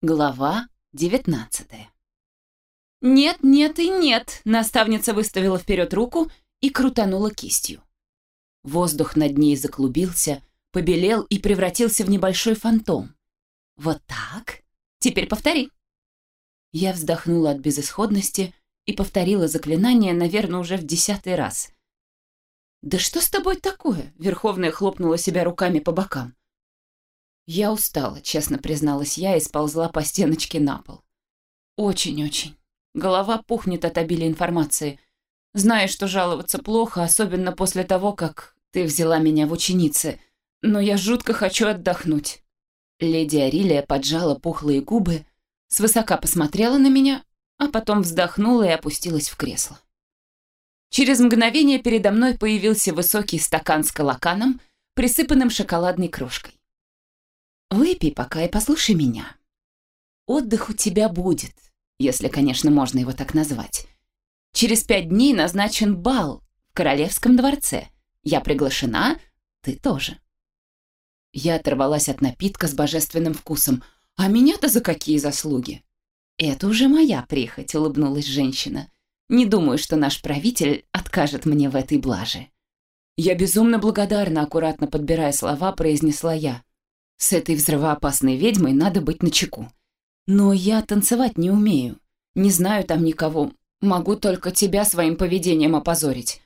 Глава девятнадцатая. «Нет, нет и нет!» Наставница выставила вперед руку и крутанула кистью. Воздух над ней заклубился, побелел и превратился в небольшой фантом. «Вот так? Теперь повтори!» Я вздохнула от безысходности и повторила заклинание, наверное, уже в десятый раз. «Да что с тобой такое?» Верховная хлопнула себя руками по бокам. Я устала, честно призналась я и сползла по стеночке на пол. Очень-очень. Голова пухнет от обилия информации. Знаю, что жаловаться плохо, особенно после того, как ты взяла меня в ученицы. Но я жутко хочу отдохнуть. Леди Арилия поджала пухлые губы, свысока посмотрела на меня, а потом вздохнула и опустилась в кресло. Через мгновение передо мной появился высокий стакан с колоканом, присыпанным шоколадной крошкой. Выпей пока и послушай меня. Отдых у тебя будет, если, конечно, можно его так назвать. Через пять дней назначен бал в Королевском дворце. Я приглашена, ты тоже. Я оторвалась от напитка с божественным вкусом. А меня-то за какие заслуги? Это уже моя прихоть, улыбнулась женщина. Не думаю, что наш правитель откажет мне в этой блаже. Я безумно благодарна, аккуратно подбирая слова, произнесла я. С этой взрывоопасной ведьмой надо быть начеку. Но я танцевать не умею. Не знаю там никого. Могу только тебя своим поведением опозорить.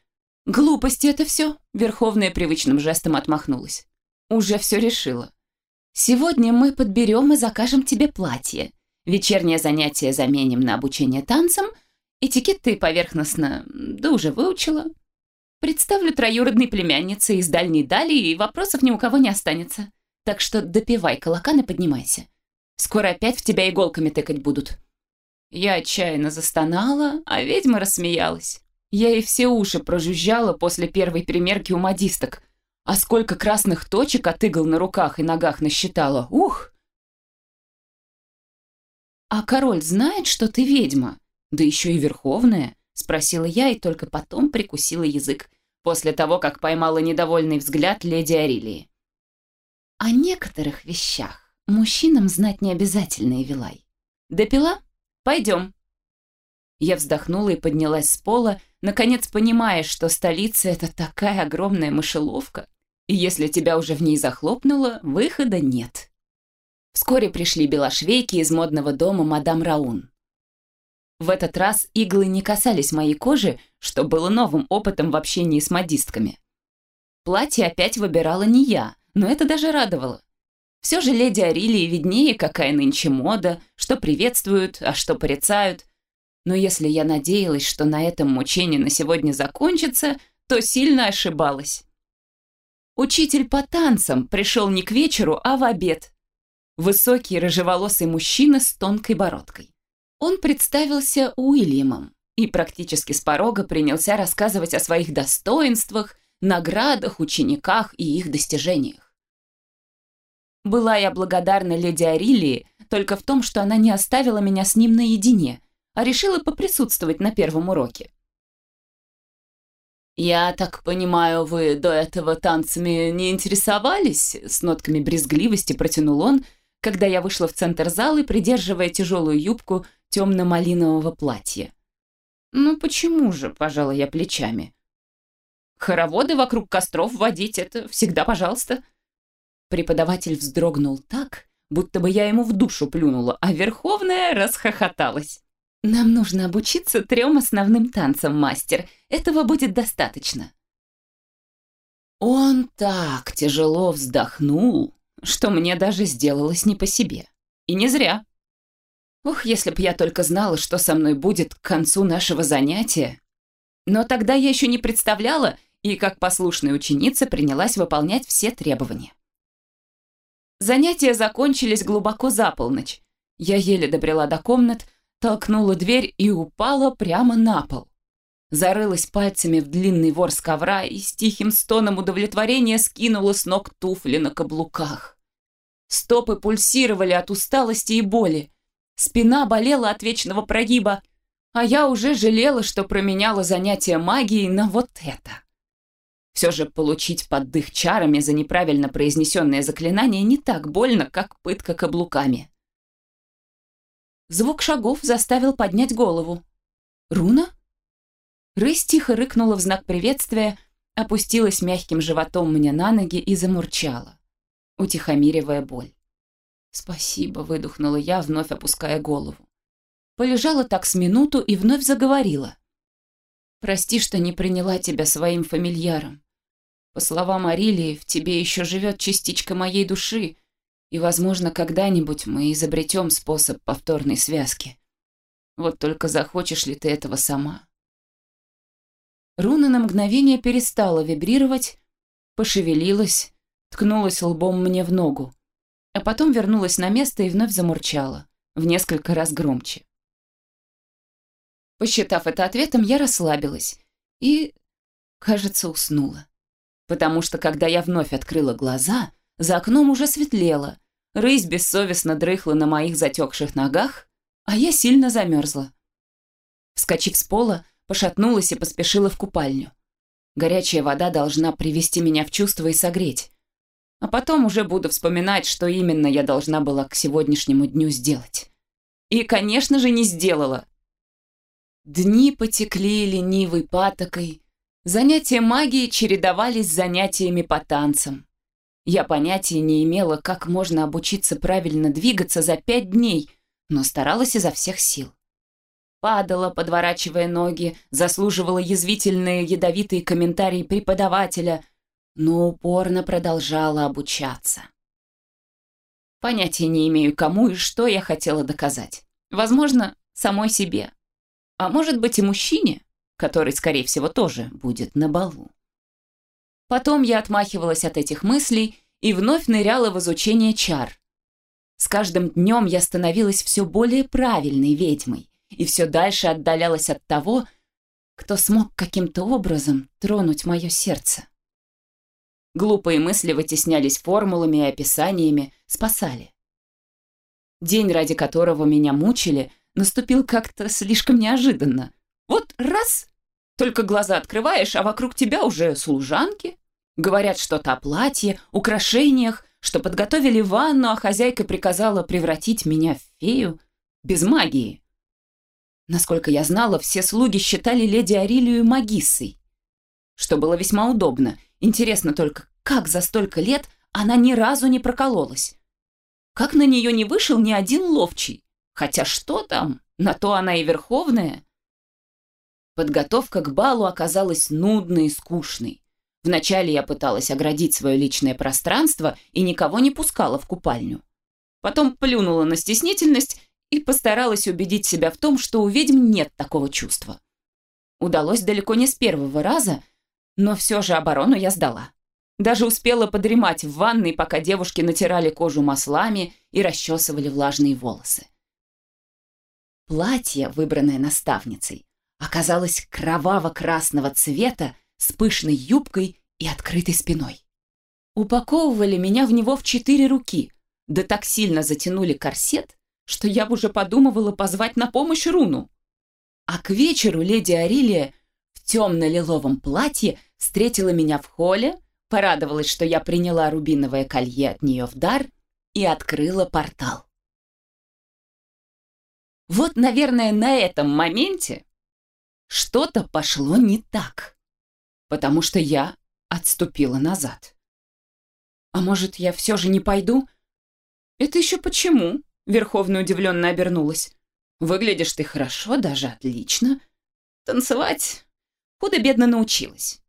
Глупости это все. Верховная привычным жестом отмахнулась. Уже все решила. Сегодня мы подберем и закажем тебе платье. Вечернее занятие заменим на обучение танцам. Этикет ты поверхностно, да уже выучила. Представлю троюродной племяннице из дальней дали, и вопросов ни у кого не останется. Так что допивай колокан и поднимайся. Скоро опять в тебя иголками тыкать будут». Я отчаянно застонала, а ведьма рассмеялась. Я ей все уши прожужжала после первой примерки у модисток. А сколько красных точек от игл на руках и ногах насчитала. Ух! «А король знает, что ты ведьма? Да еще и верховная?» — спросила я и только потом прикусила язык, после того, как поймала недовольный взгляд леди Арилии. О некоторых вещах мужчинам знать не обязательно, Эвилай. Допила? Пойдем. Я вздохнула и поднялась с пола, наконец понимая, что столица — это такая огромная мышеловка, и если тебя уже в ней захлопнуло, выхода нет. Вскоре пришли белошвейки из модного дома мадам Раун. В этот раз иглы не касались моей кожи, что было новым опытом в общении с модистками. Платье опять выбирала не я, но это даже радовало. Все же леди Арилии виднее, какая нынче мода, что приветствуют, а что порицают. Но если я надеялась, что на этом мучение на сегодня закончится, то сильно ошибалась. Учитель по танцам пришел не к вечеру, а в обед. Высокий рыжеволосый мужчина с тонкой бородкой. Он представился Уильямом и практически с порога принялся рассказывать о своих достоинствах, наградах, учениках и их достижениях. Была я благодарна леди Арилии только в том, что она не оставила меня с ним наедине, а решила поприсутствовать на первом уроке. «Я так понимаю, вы до этого танцами не интересовались?» С нотками брезгливости протянул он, когда я вышла в центр зала, придерживая тяжелую юбку темно-малинового платья. «Ну почему же?» – пожала я плечами. «Хороводы вокруг костров водить – это всегда пожалуйста». Преподаватель вздрогнул так, будто бы я ему в душу плюнула, а Верховная расхохоталась. «Нам нужно обучиться трем основным танцам, мастер. Этого будет достаточно». Он так тяжело вздохнул, что мне даже сделалось не по себе. И не зря. Ух, если б я только знала, что со мной будет к концу нашего занятия. Но тогда я еще не представляла, и как послушная ученица принялась выполнять все требования. Занятия закончились глубоко за полночь. Я еле добрела до комнат, толкнула дверь и упала прямо на пол. Зарылась пальцами в длинный ворс ковра и с тихим стоном удовлетворения скинула с ног туфли на каблуках. Стопы пульсировали от усталости и боли. Спина болела от вечного прогиба, а я уже жалела, что променяла занятия магией на вот это. Все же получить поддых чарами за неправильно произнесенное заклинание не так больно, как пытка каблуками. Звук шагов заставил поднять голову. «Руна?» Рысь тихо рыкнула в знак приветствия, опустилась мягким животом мне на ноги и замурчала, утихомиривая боль. «Спасибо», — выдохнула я, вновь опуская голову. Полежала так с минуту и вновь заговорила. «Прости, что не приняла тебя своим фамильяром. По словам Арилии, в тебе еще живет частичка моей души, и, возможно, когда-нибудь мы изобретем способ повторной связки. Вот только захочешь ли ты этого сама?» Руна на мгновение перестала вибрировать, пошевелилась, ткнулась лбом мне в ногу, а потом вернулась на место и вновь замурчала, в несколько раз громче. Посчитав это ответом, я расслабилась и, кажется, уснула. Потому что, когда я вновь открыла глаза, за окном уже светлело, Рысь бессовестно дрыхла на моих затекших ногах, а я сильно замерзла. Вскочив с пола, пошатнулась и поспешила в купальню. Горячая вода должна привести меня в чувство и согреть. А потом уже буду вспоминать, что именно я должна была к сегодняшнему дню сделать. И, конечно же, не сделала. Дни потекли ленивой патокой, занятия магией чередовались с занятиями по танцам. Я понятия не имела, как можно обучиться правильно двигаться за пять дней, но старалась изо всех сил. Падала, подворачивая ноги, заслуживала язвительные ядовитые комментарии преподавателя, но упорно продолжала обучаться. Понятия не имею, кому и что я хотела доказать. Возможно, самой себе. А может быть и мужчине, который, скорее всего, тоже будет на балу. Потом я отмахивалась от этих мыслей и вновь ныряла в изучение чар. С каждым днем я становилась все более правильной ведьмой и все дальше отдалялась от того, кто смог каким-то образом тронуть мое сердце. Глупые мысли вытеснялись формулами и описаниями, спасали. День, ради которого меня мучили, наступил как-то слишком неожиданно. Вот раз, только глаза открываешь, а вокруг тебя уже служанки, Говорят что-то о платье, украшениях, что подготовили ванну, а хозяйка приказала превратить меня в фею без магии. Насколько я знала, все слуги считали леди Арилию магиссой, что было весьма удобно. Интересно только, как за столько лет она ни разу не прокололась? Как на нее не вышел ни один ловчий? Хотя что там, на то она и верховная. Подготовка к балу оказалась нудной и скучной. Вначале я пыталась оградить свое личное пространство и никого не пускала в купальню. Потом плюнула на стеснительность и постаралась убедить себя в том, что у ведьм нет такого чувства. Удалось далеко не с первого раза, но все же оборону я сдала. Даже успела подремать в ванной, пока девушки натирали кожу маслами и расчесывали влажные волосы. Платье, выбранное наставницей, оказалось кроваво-красного цвета с пышной юбкой и открытой спиной. Упаковывали меня в него в четыре руки, да так сильно затянули корсет, что я уже подумывала позвать на помощь руну. А к вечеру леди Арилия в темно-лиловом платье встретила меня в холле, порадовалась, что я приняла рубиновое колье от нее в дар и открыла портал. Вот, наверное, на этом моменте что-то пошло не так потому что я отступила назад. «А может, я все же не пойду?» «Это еще почему?» — Верховная удивленно обернулась. «Выглядишь ты хорошо, даже отлично. Танцевать худо-бедно научилась.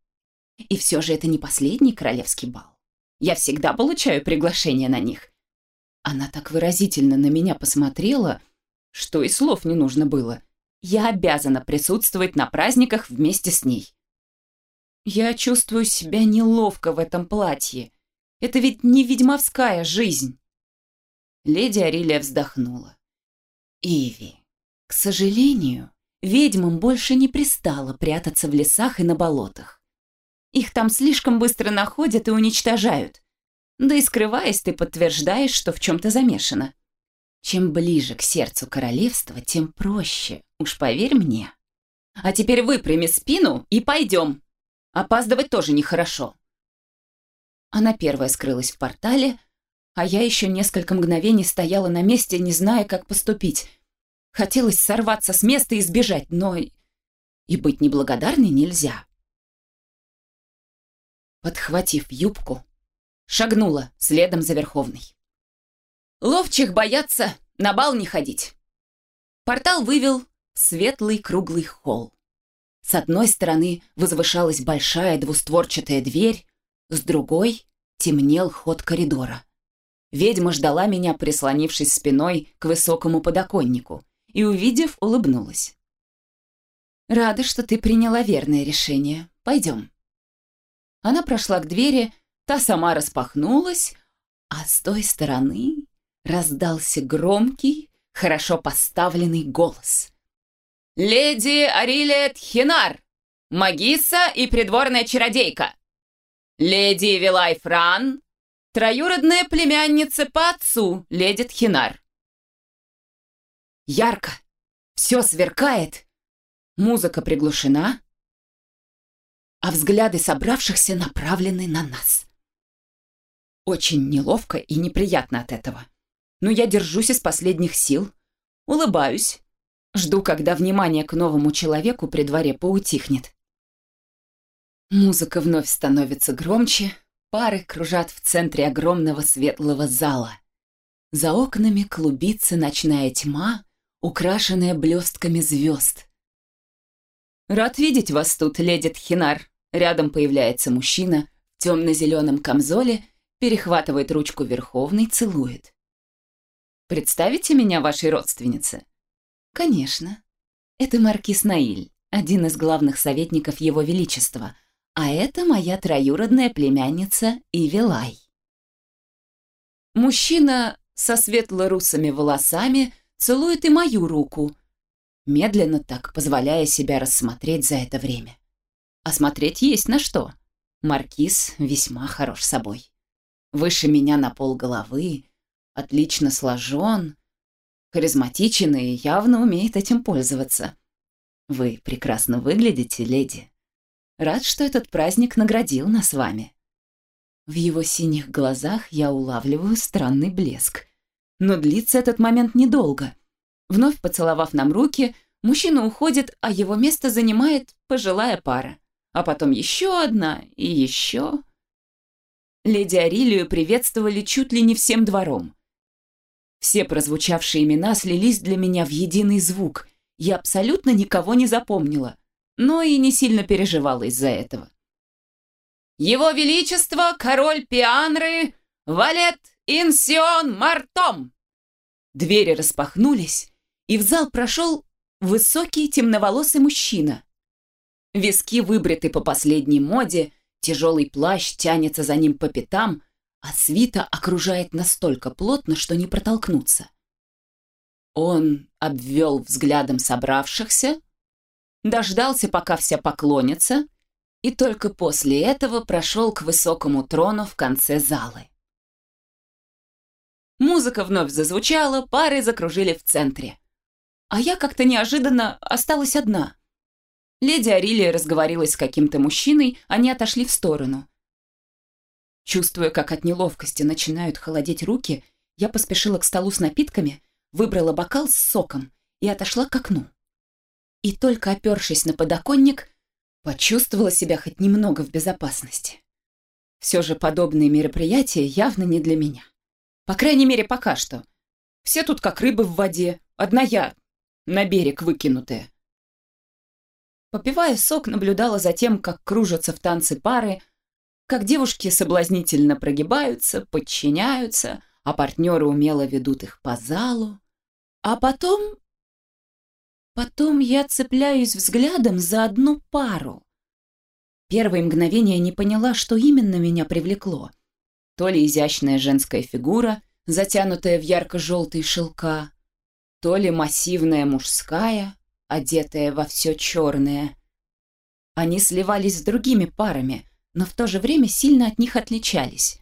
И все же это не последний королевский бал. Я всегда получаю приглашения на них». Она так выразительно на меня посмотрела, что и слов не нужно было. Я обязана присутствовать на праздниках вместе с ней. Я чувствую себя неловко в этом платье. Это ведь не ведьмовская жизнь. Леди Арилия вздохнула. Иви, к сожалению, ведьмам больше не пристало прятаться в лесах и на болотах. Их там слишком быстро находят и уничтожают. Да и скрываясь, ты подтверждаешь, что в чем-то замешана. Чем ближе к сердцу королевства, тем проще, уж поверь мне. А теперь выпрями спину и пойдем. Опаздывать тоже нехорошо. Она первая скрылась в портале, а я еще несколько мгновений стояла на месте, не зная, как поступить. Хотелось сорваться с места и сбежать, но и быть неблагодарной нельзя. Подхватив юбку, шагнула следом за Верховной. Ловчих боятся, на бал не ходить. Портал вывел в светлый круглый холл. С одной стороны возвышалась большая двустворчатая дверь, с другой темнел ход коридора. Ведьма ждала меня, прислонившись спиной к высокому подоконнику, и, увидев, улыбнулась. «Рада, что ты приняла верное решение. Пойдем». Она прошла к двери, та сама распахнулась, а с той стороны раздался громкий, хорошо поставленный голос. «Леди Арилия Тхинар, магиса и придворная чародейка! Леди Вилай Фран, троюродная племянница по отцу, леди Тхинар!» Ярко, все сверкает, музыка приглушена, а взгляды собравшихся направлены на нас. Очень неловко и неприятно от этого но я держусь из последних сил, улыбаюсь, жду, когда внимание к новому человеку при дворе поутихнет. Музыка вновь становится громче, пары кружат в центре огромного светлого зала. За окнами клубится ночная тьма, украшенная блестками звезд. «Рад видеть вас тут, леди Тхинар!» Рядом появляется мужчина в темно-зеленом камзоле, перехватывает ручку Верховной, целует. Представите меня вашей родственнице?» «Конечно. Это маркиз Наиль, один из главных советников Его Величества, а это моя троюродная племянница Ивилай». Мужчина со светло-русыми волосами целует и мою руку, медленно так позволяя себя рассмотреть за это время. А смотреть есть на что. Маркиз весьма хорош собой. Выше меня на пол головы, отлично сложен, харизматичен и явно умеет этим пользоваться. Вы прекрасно выглядите, леди. Рад, что этот праздник наградил нас вами. В его синих глазах я улавливаю странный блеск. Но длится этот момент недолго. Вновь поцеловав нам руки, мужчина уходит, а его место занимает пожилая пара. А потом еще одна и еще... Леди Арилию приветствовали чуть ли не всем двором. Все прозвучавшие имена слились для меня в единый звук. Я абсолютно никого не запомнила, но и не сильно переживала из-за этого. «Его Величество, король Пианры, Валет Инсион Мартом!» Двери распахнулись, и в зал прошел высокий темноволосый мужчина. Виски выбриты по последней моде, тяжелый плащ тянется за ним по пятам — а свита окружает настолько плотно, что не протолкнуться. Он обвел взглядом собравшихся, дождался, пока вся поклонится, и только после этого прошел к высокому трону в конце залы. Музыка вновь зазвучала, пары закружили в центре. А я как-то неожиданно осталась одна. Леди Арилия разговорилась с каким-то мужчиной, они отошли в сторону. Чувствуя, как от неловкости начинают холодеть руки, я поспешила к столу с напитками, выбрала бокал с соком и отошла к окну. И только опершись на подоконник, почувствовала себя хоть немного в безопасности. Все же подобные мероприятия явно не для меня. По крайней мере, пока что. Все тут как рыбы в воде, одна я на берег выкинутая. Попивая сок, наблюдала за тем, как кружатся в танцы пары, как девушки соблазнительно прогибаются, подчиняются, а партнеры умело ведут их по залу. А потом... Потом я цепляюсь взглядом за одну пару. Первые мгновения не поняла, что именно меня привлекло. То ли изящная женская фигура, затянутая в ярко-желтые шелка, то ли массивная мужская, одетая во все черное. Они сливались с другими парами — но в то же время сильно от них отличались.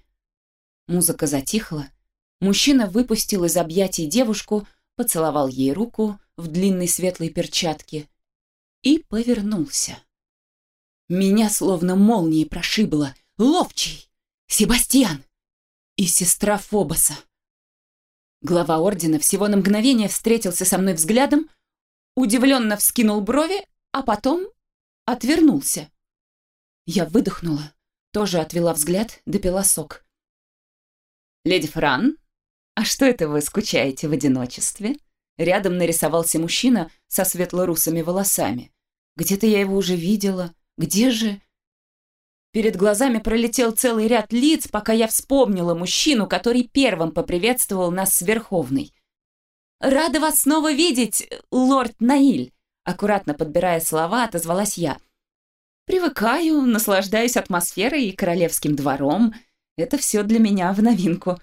Музыка затихла, мужчина выпустил из объятий девушку, поцеловал ей руку в длинной светлой перчатке и повернулся. Меня словно молнией прошибло. Ловчий! Себастьян! И сестра Фобоса. Глава ордена всего на мгновение встретился со мной взглядом, удивленно вскинул брови, а потом отвернулся. Я выдохнула, тоже отвела взгляд, допила сок. «Леди Фран, а что это вы скучаете в одиночестве?» Рядом нарисовался мужчина со светло-русыми волосами. Где-то я его уже видела. Где же? Перед глазами пролетел целый ряд лиц, пока я вспомнила мужчину, который первым поприветствовал нас с Верховной. «Рада вас снова видеть, лорд Наиль!» Аккуратно подбирая слова, отозвалась я. «Привыкаю, наслаждаюсь атмосферой и королевским двором. Это все для меня в новинку».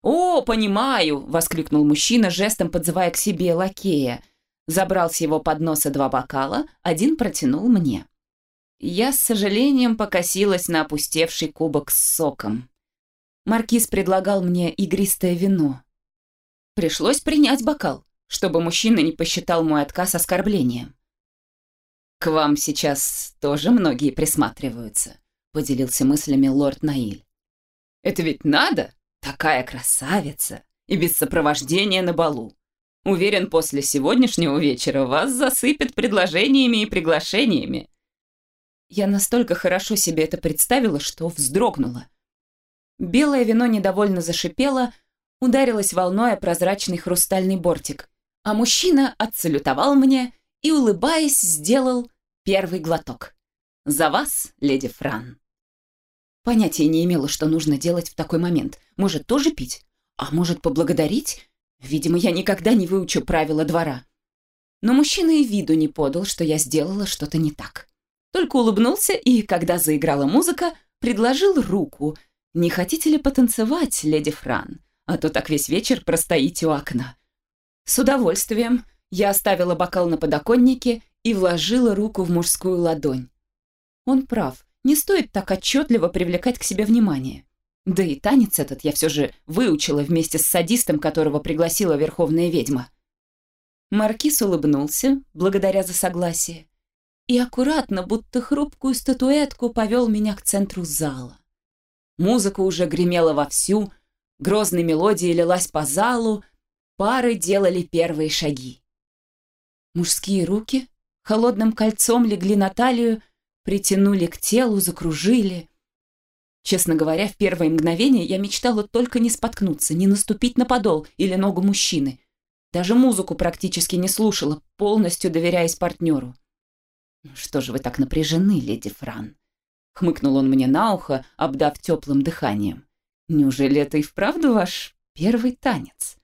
«О, понимаю!» — воскликнул мужчина, жестом подзывая к себе лакея. Забрал с его подноса два бокала, один протянул мне. Я с сожалением покосилась на опустевший кубок с соком. Маркиз предлагал мне игристое вино. Пришлось принять бокал, чтобы мужчина не посчитал мой отказ оскорблением. «К вам сейчас тоже многие присматриваются», — поделился мыслями лорд Наиль. «Это ведь надо? Такая красавица! И без сопровождения на балу. Уверен, после сегодняшнего вечера вас засыпят предложениями и приглашениями». Я настолько хорошо себе это представила, что вздрогнула. Белое вино недовольно зашипело, ударилось волной о прозрачный хрустальный бортик, а мужчина отсалютовал мне и, улыбаясь, сделал первый глоток. «За вас, леди Фран!» Понятия не имела, что нужно делать в такой момент. Может, тоже пить? А может, поблагодарить? Видимо, я никогда не выучу правила двора. Но мужчина и виду не подал, что я сделала что-то не так. Только улыбнулся и, когда заиграла музыка, предложил руку. «Не хотите ли потанцевать, леди Фран? А то так весь вечер простоите у окна». С удовольствием я оставила бокал на подоконнике и вложила руку в мужскую ладонь. Он прав, не стоит так отчетливо привлекать к себе внимание. Да и танец этот я все же выучила вместе с садистом, которого пригласила Верховная Ведьма. Маркиз улыбнулся, благодаря за согласие, и аккуратно, будто хрупкую статуэтку, повел меня к центру зала. Музыка уже гремела вовсю, грозной мелодия лилась по залу, пары делали первые шаги. Мужские руки холодным кольцом легли на талию, притянули к телу, закружили. Честно говоря, в первое мгновение я мечтала только не споткнуться, не наступить на подол или ногу мужчины. Даже музыку практически не слушала, полностью доверяясь партнеру. «Ну «Что же вы так напряжены, леди Фран?» Хмыкнул он мне на ухо, обдав теплым дыханием. «Неужели это и вправду ваш первый танец?»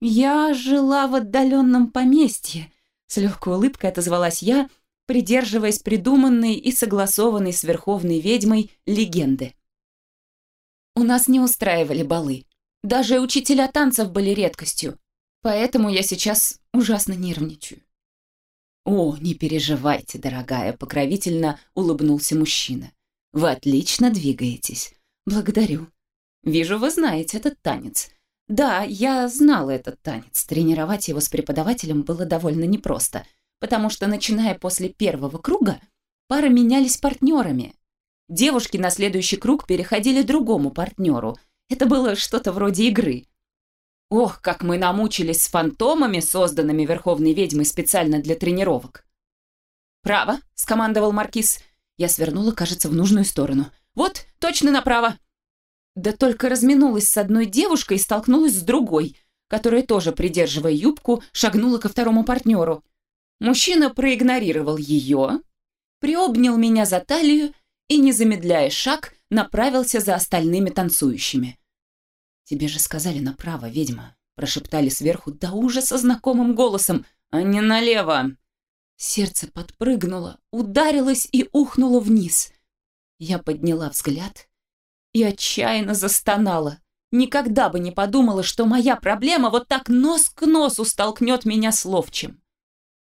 «Я жила в отдаленном поместье», — с легкой улыбкой отозвалась я, придерживаясь придуманной и согласованной с Верховной ведьмой легенды. У нас не устраивали балы. Даже учителя танцев были редкостью. Поэтому я сейчас ужасно нервничаю. «О, не переживайте, дорогая», — покровительно улыбнулся мужчина. «Вы отлично двигаетесь. Благодарю. Вижу, вы знаете этот танец. Да, я знала этот танец. Тренировать его с преподавателем было довольно непросто потому что, начиная после первого круга, пары менялись партнерами. Девушки на следующий круг переходили другому партнеру. Это было что-то вроде игры. Ох, как мы намучились с фантомами, созданными Верховной Ведьмой специально для тренировок. «Право», — скомандовал Маркиз. Я свернула, кажется, в нужную сторону. «Вот, точно направо». Да только разминулась с одной девушкой и столкнулась с другой, которая тоже, придерживая юбку, шагнула ко второму партнеру. Мужчина проигнорировал ее, приобнял меня за талию и, не замедляя шаг, направился за остальными танцующими. «Тебе же сказали направо, ведьма», — прошептали сверху до ужаса знакомым голосом, а не налево. Сердце подпрыгнуло, ударилось и ухнуло вниз. Я подняла взгляд и отчаянно застонала. Никогда бы не подумала, что моя проблема вот так нос к носу столкнет меня с ловчим.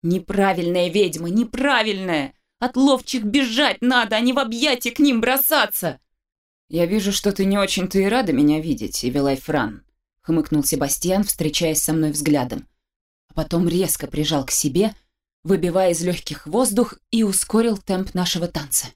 Неправильная ведьма, неправильная! От ловчих бежать надо, а не в объятия к ним бросаться!» «Я вижу, что ты не очень-то и рада меня видеть, Эвелай Фран», — хмыкнул Себастьян, встречаясь со мной взглядом. А потом резко прижал к себе, выбивая из легких воздух и ускорил темп нашего танца.